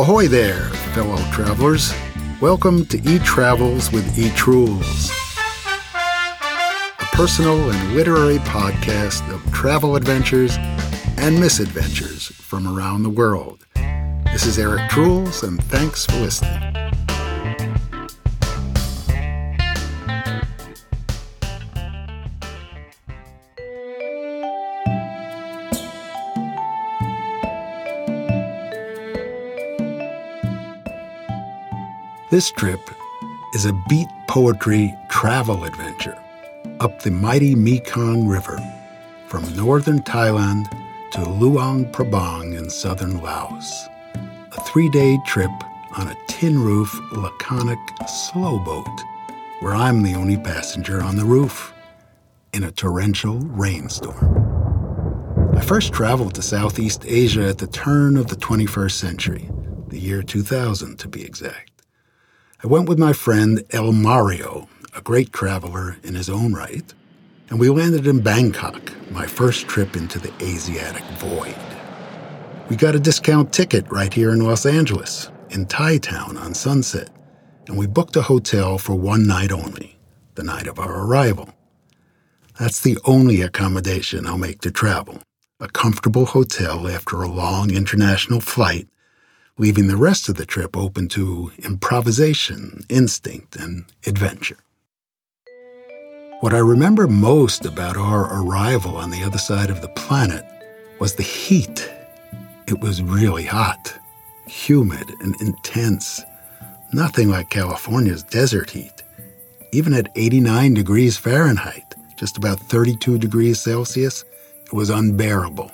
Ahoy there, fellow travelers. Welcome to E Travels with E Trules, a personal and literary podcast of travel adventures and misadventures from around the world. This is Eric Trules, and thanks for listening. This trip is a beat poetry travel adventure up the mighty Mekong River from northern Thailand to Luang Prabang in southern Laos. A three day trip on a tin roof laconic slow boat where I'm the only passenger on the roof in a torrential rainstorm. I first traveled to Southeast Asia at the turn of the 21st century, the year 2000 to be exact. I went with my friend El Mario, a great traveler in his own right, and we landed in Bangkok, my first trip into the Asiatic void. We got a discount ticket right here in Los Angeles, in Thai Town on Sunset, and we booked a hotel for one night only, the night of our arrival. That's the only accommodation I'll make to travel a comfortable hotel after a long international flight leaving the rest of the trip open to improvisation, instinct, and adventure. What I remember most about our arrival on the other side of the planet was the heat. It was really hot, humid, and intense. Nothing like California's desert heat. Even at 89 degrees Fahrenheit, just about 32 degrees Celsius, it was unbearable,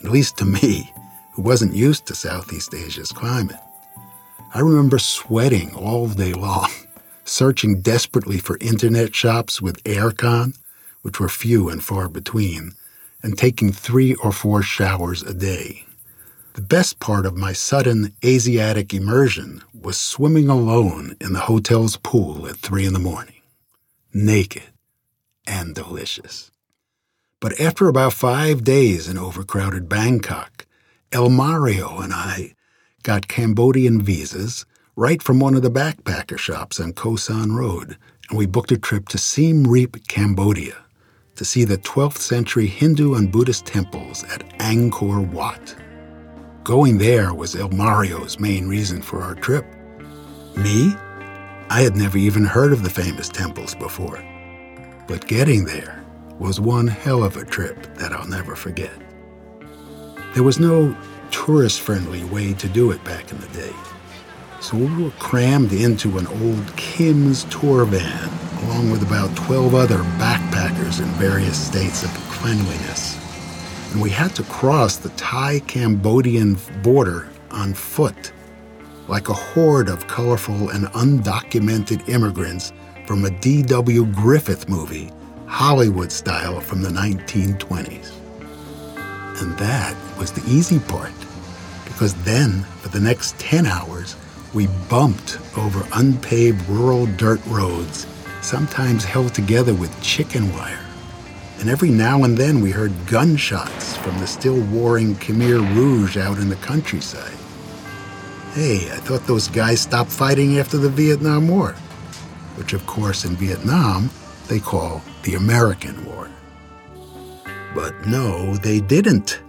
at least to me who wasn't used to Southeast Asia's climate. I remember sweating all day long, searching desperately for internet shops with aircon, which were few and far between, and taking three or four showers a day. The best part of my sudden Asiatic immersion was swimming alone in the hotel's pool at three in the morning, naked and delicious. But after about five days in overcrowded Bangkok, El Mario and I got Cambodian visas right from one of the backpacker shops on Khao San Road, and we booked a trip to Siem Reap, Cambodia, to see the 12th century Hindu and Buddhist temples at Angkor Wat. Going there was El Mario's main reason for our trip. Me? I had never even heard of the famous temples before. But getting there was one hell of a trip that I'll never forget. There was no tourist friendly way to do it back in the day. So we were crammed into an old Kim's tour van, along with about 12 other backpackers in various states of cleanliness. And we had to cross the Thai Cambodian border on foot, like a horde of colorful and undocumented immigrants from a D.W. Griffith movie, Hollywood style from the 1920s. And that was the easy part, because then, for the next 10 hours, we bumped over unpaved rural dirt roads, sometimes held together with chicken wire. And every now and then we heard gunshots from the still warring Khmer Rouge out in the countryside. Hey, I thought those guys stopped fighting after the Vietnam War, which, of course, in Vietnam, they call the American War. But no, they didn't.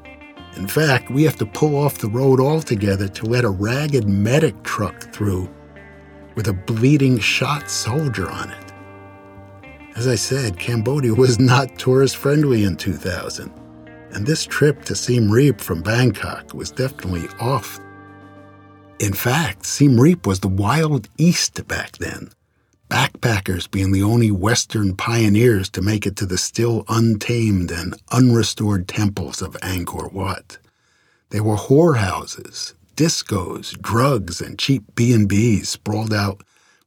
In fact, we have to pull off the road altogether to let a ragged medic truck through with a bleeding shot soldier on it. As I said, Cambodia was not tourist friendly in 2000, and this trip to Siem Reap from Bangkok was definitely off. In fact, Siem Reap was the wild east back then backpackers being the only Western pioneers to make it to the still untamed and unrestored temples of Angkor Wat. They were whorehouses, discos, drugs, and cheap B&Bs sprawled out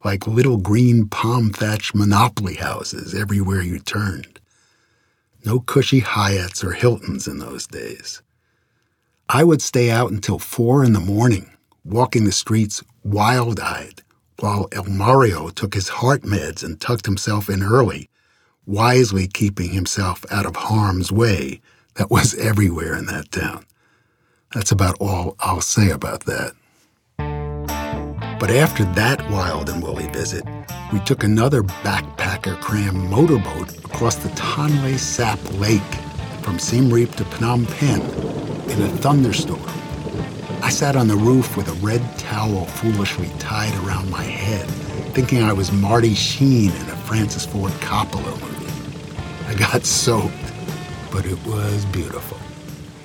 like little green palm-thatched monopoly houses everywhere you turned. No cushy Hyatts or Hiltons in those days. I would stay out until four in the morning, walking the streets wild-eyed, while El Mario took his heart meds and tucked himself in early, wisely keeping himself out of harm's way that was everywhere in that town. That's about all I'll say about that. But after that wild and woolly visit, we took another backpacker cram motorboat across the Tonle Sap Lake from Siem Reap to Phnom Penh in a thunderstorm. I sat on the roof with a red towel foolishly tied around my head, thinking I was Marty Sheen in a Francis Ford Coppola movie. I got soaked, but it was beautiful.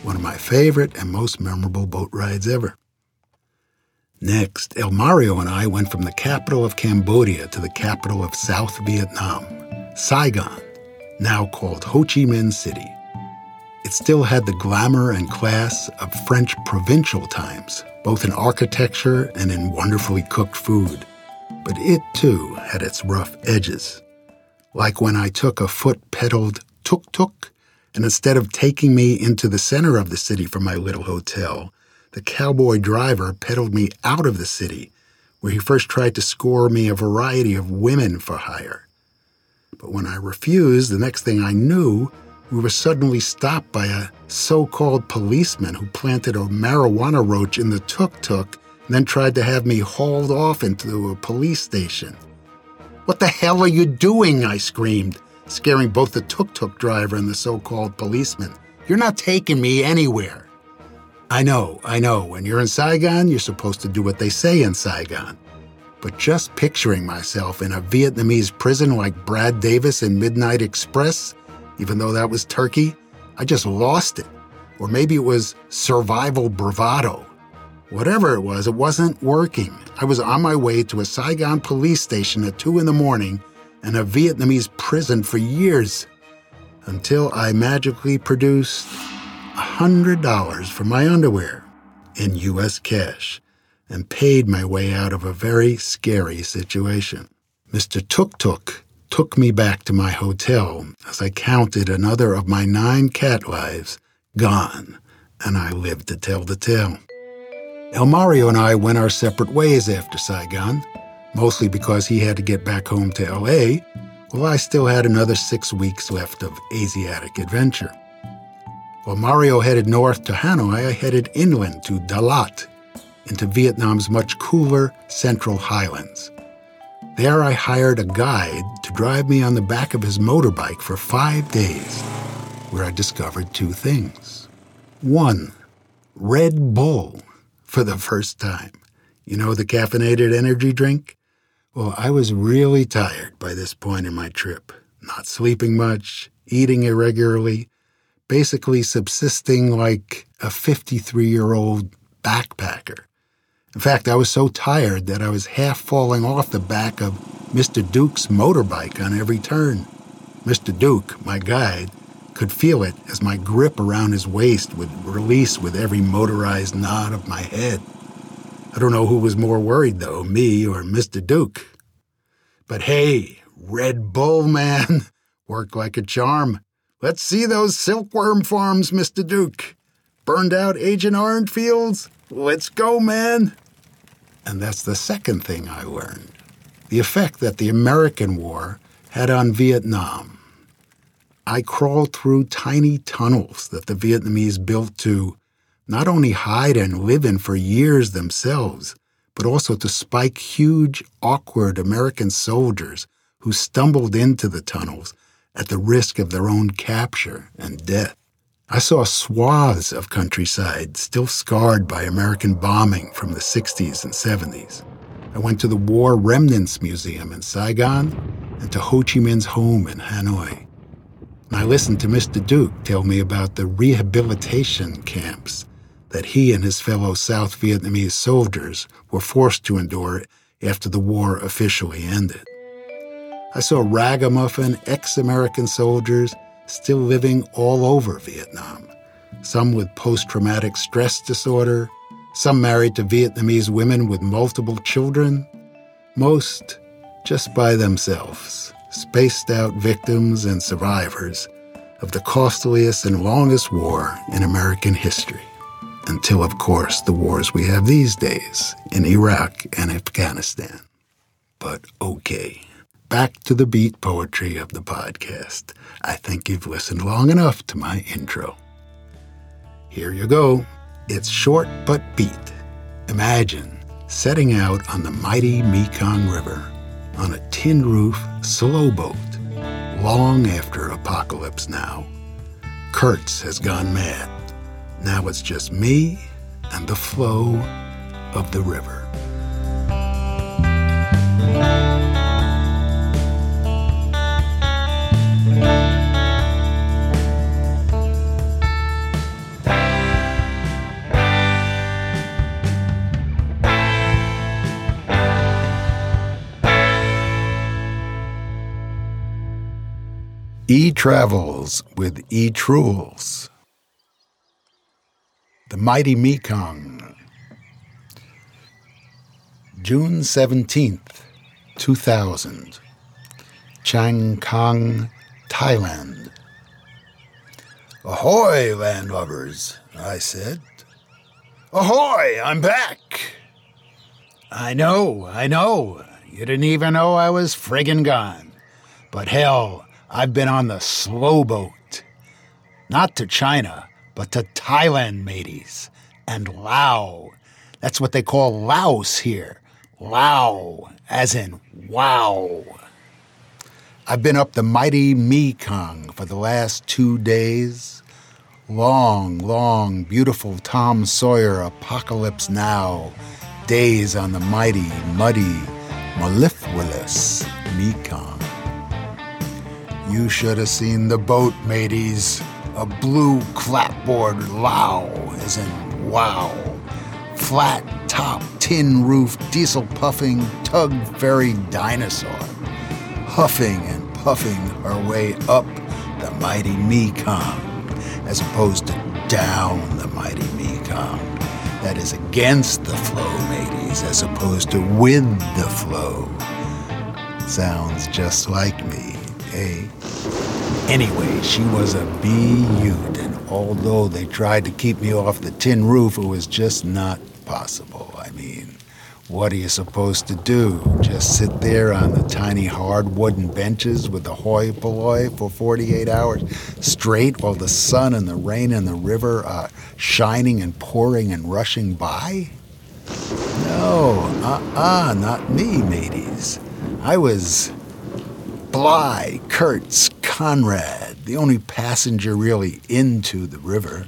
One of my favorite and most memorable boat rides ever. Next, El Mario and I went from the capital of Cambodia to the capital of South Vietnam, Saigon, now called Ho Chi Minh City. It still had the glamour and class of French provincial times, both in architecture and in wonderfully cooked food. But it too had its rough edges. Like when I took a foot pedaled tuk tuk, and instead of taking me into the center of the city from my little hotel, the cowboy driver pedaled me out of the city, where he first tried to score me a variety of women for hire. But when I refused, the next thing I knew, we were suddenly stopped by a so called policeman who planted a marijuana roach in the tuk tuk and then tried to have me hauled off into a police station. What the hell are you doing? I screamed, scaring both the tuk tuk driver and the so called policeman. You're not taking me anywhere. I know, I know. When you're in Saigon, you're supposed to do what they say in Saigon. But just picturing myself in a Vietnamese prison like Brad Davis in Midnight Express, even though that was Turkey, I just lost it. Or maybe it was survival bravado. Whatever it was, it wasn't working. I was on my way to a Saigon police station at 2 in the morning and a Vietnamese prison for years until I magically produced $100 for my underwear in U.S. cash and paid my way out of a very scary situation. Mr. Tuk Tuk took me back to my hotel as I counted another of my nine cat lives gone, and I lived to tell the tale. El Mario and I went our separate ways after Saigon, mostly because he had to get back home to LA, while I still had another six weeks left of Asiatic adventure. While Mario headed north to Hanoi, I headed inland to Dalat, into Vietnam's much cooler central highlands. There I hired a guide to drive me on the back of his motorbike for five days, where I discovered two things. One, Red Bull for the first time. You know the caffeinated energy drink? Well, I was really tired by this point in my trip, not sleeping much, eating irregularly, basically subsisting like a 53 year old backpacker. In fact, I was so tired that I was half falling off the back of Mr. Duke's motorbike on every turn. Mr. Duke, my guide, could feel it as my grip around his waist would release with every motorized nod of my head. I don't know who was more worried, though, me or Mr. Duke. But hey, Red Bull, man, worked like a charm. Let's see those silkworm farms, Mr. Duke. Burned out Agent Orange fields? Let's go, man. And that's the second thing I learned the effect that the American war had on Vietnam. I crawled through tiny tunnels that the Vietnamese built to not only hide and live in for years themselves, but also to spike huge, awkward American soldiers who stumbled into the tunnels at the risk of their own capture and death. I saw swaths of countryside still scarred by American bombing from the 60s and 70s. I went to the War Remnants Museum in Saigon and to Ho Chi Minh's home in Hanoi. And I listened to Mr. Duke tell me about the rehabilitation camps that he and his fellow South Vietnamese soldiers were forced to endure after the war officially ended. I saw ragamuffin ex American soldiers still living all over Vietnam, some with post traumatic stress disorder, some married to Vietnamese women with multiple children, most just by themselves, spaced out victims and survivors of the costliest and longest war in American history. Until, of course, the wars we have these days in Iraq and Afghanistan. But okay back to the beat poetry of the podcast. I think you've listened long enough to my intro. Here you go. It's short but beat. Imagine setting out on the mighty Mekong River on a tin roof slow boat long after Apocalypse Now. Kurtz has gone mad. Now it's just me and the flow of the river. E Travels with E Trules. The Mighty Mekong. June 17th, 2000. Chiang Khong, Thailand. Ahoy, landlubbers, I said. Ahoy, I'm back. I know, I know. You didn't even know I was friggin' gone. But hell, I've been on the slow boat. Not to China, but to Thailand, mateys. And Lao. That's what they call Laos here. Lao, as in wow. I've been up the mighty Mekong for the last two days. Long, long, beautiful Tom Sawyer apocalypse now. Days on the mighty, muddy, mellifluous Mekong. You should have seen the boat, mateys. A blue clapboard Lao, as in wow. Flat top, tin roof, diesel puffing, tug ferry dinosaur. Huffing and puffing our way up the mighty Mekong, as opposed to down the mighty Mekong. That is against the flow, mateys, as opposed to with the flow. Sounds just like me. A. Anyway, she was a beaut, and although they tried to keep me off the tin roof, it was just not possible. I mean, what are you supposed to do? Just sit there on the tiny hard wooden benches with the hoi polloi for 48 hours straight while the sun and the rain and the river are shining and pouring and rushing by? No, uh-uh, not me, mateys. I was Bligh, Kurtz, Conrad, the only passenger really into the river,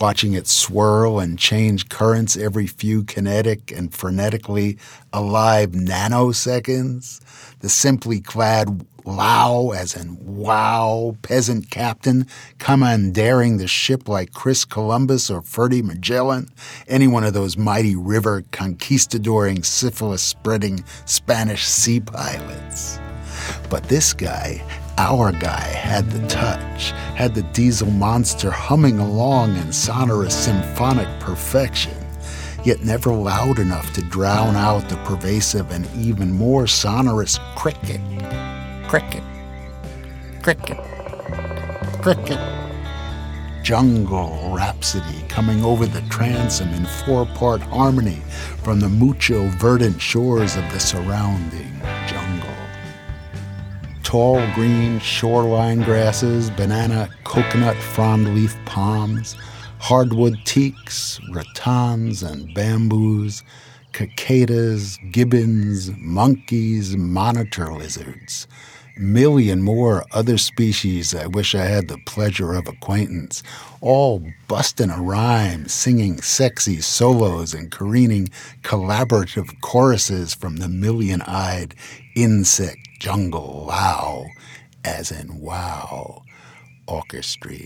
watching it swirl and change currents every few kinetic and frenetically alive nanoseconds. The simply clad Lao, as in wow, peasant captain, commandeering the ship like Chris Columbus or Ferdy Magellan, any one of those mighty river conquistadoring, syphilis spreading Spanish sea pilots. But this guy, our guy, had the touch, had the diesel monster humming along in sonorous symphonic perfection, yet never loud enough to drown out the pervasive and even more sonorous cricket. Cricket. Cricket. Cricket. Jungle rhapsody coming over the transom in four part harmony from the mucho verdant shores of the surrounding tall green shoreline grasses, banana coconut frond leaf palms, hardwood teaks, rattans and bamboos, cicadas, gibbons, monkeys, monitor lizards, million more other species I wish I had the pleasure of acquaintance, all busting a rhyme, singing sexy solos and careening collaborative choruses from the million eyed insect jungle wow, as in wow, orchestra.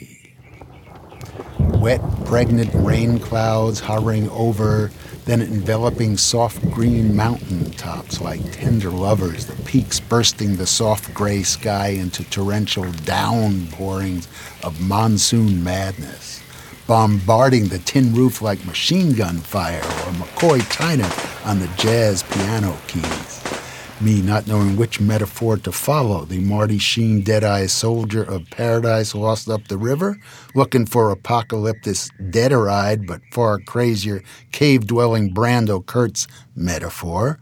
Wet, pregnant rain clouds hovering over, then enveloping soft green mountain tops like tender lovers, the peaks bursting the soft gray sky into torrential downpourings of monsoon madness, bombarding the tin roof like machine gun fire or McCoy Tyner on the jazz piano keys me not knowing which metaphor to follow. The Marty Sheen dead-eye soldier of paradise lost up the river, looking for apocalyptic dead-eyed but far crazier cave-dwelling Brando Kurtz metaphor,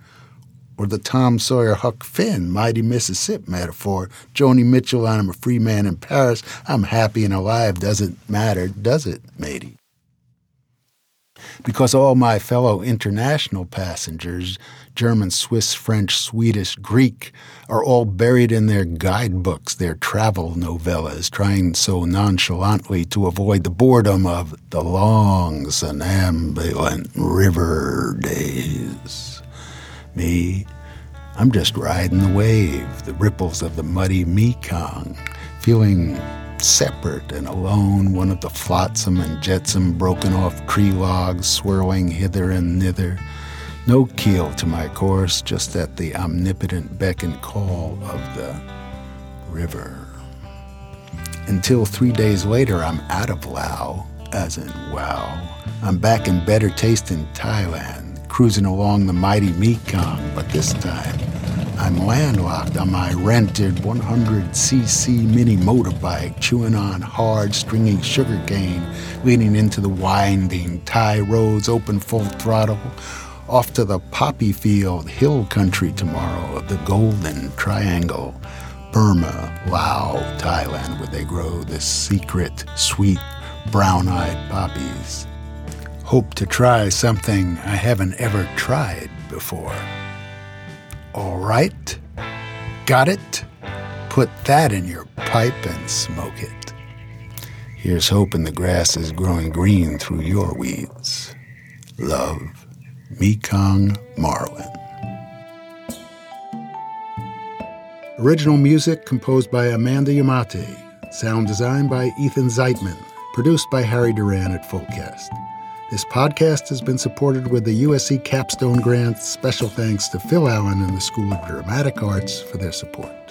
or the Tom Sawyer Huck Finn mighty Mississippi metaphor. Joni Mitchell, I'm a free man in Paris. I'm happy and alive. Doesn't matter, does it, matey? Because all my fellow international passengers, German, Swiss, French, Swedish, Greek, are all buried in their guidebooks, their travel novellas, trying so nonchalantly to avoid the boredom of the long, somnambulant river days. Me, I'm just riding the wave, the ripples of the muddy Mekong, feeling separate and alone, one of the flotsam and jetsam broken off tree logs swirling hither and thither. No keel to my course, just at the omnipotent beck and call of the river. Until three days later, I'm out of Lao, as in wow. I'm back in better taste in Thailand, cruising along the mighty Mekong, but this time I'm landlocked on my rented 100cc mini motorbike, chewing on hard, stringy sugarcane, leading into the winding Thai roads open full throttle, off to the poppy field hill country tomorrow of the Golden Triangle, Burma, Laos, Thailand, where they grow the secret, sweet, brown eyed poppies. Hope to try something I haven't ever tried before. All right. Got it? Put that in your pipe and smoke it. Here's hoping the grass is growing green through your weeds. Love, Mekong Marlin. Original music composed by Amanda Yamate. Sound design by Ethan Zeitman. Produced by Harry Duran at Fullcast. This podcast has been supported with the USC Capstone Grant. Special thanks to Phil Allen and the School of Dramatic Arts for their support.